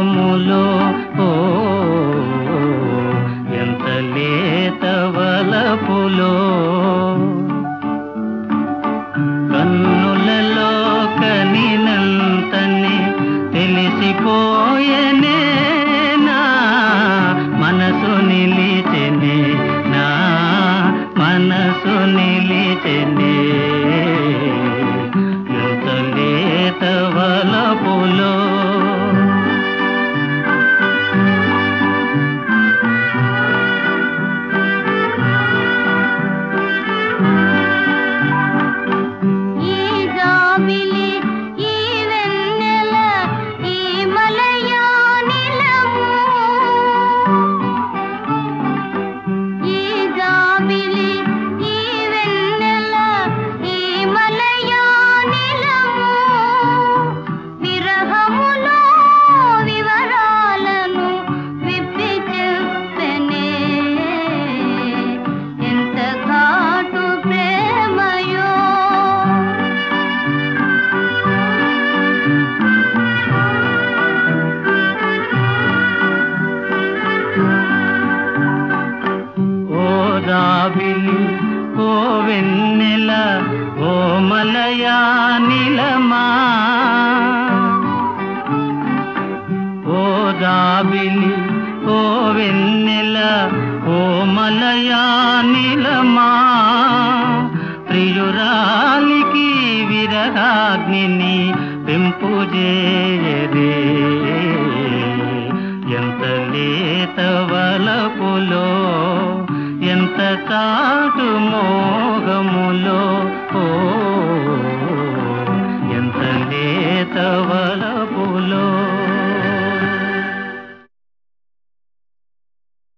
కాములో ఓ ఎంత లేత వలపులో రాబిలి ఓ వెన్నెల ఓ మలయానిలమా ఓ రాబిలి ఓ వెన్నెల ఓ మలయానిలమా ప్రియురాలికి విరహాగ్నిని పెంపు చేయదే అంతకాటు మోగములో ఓ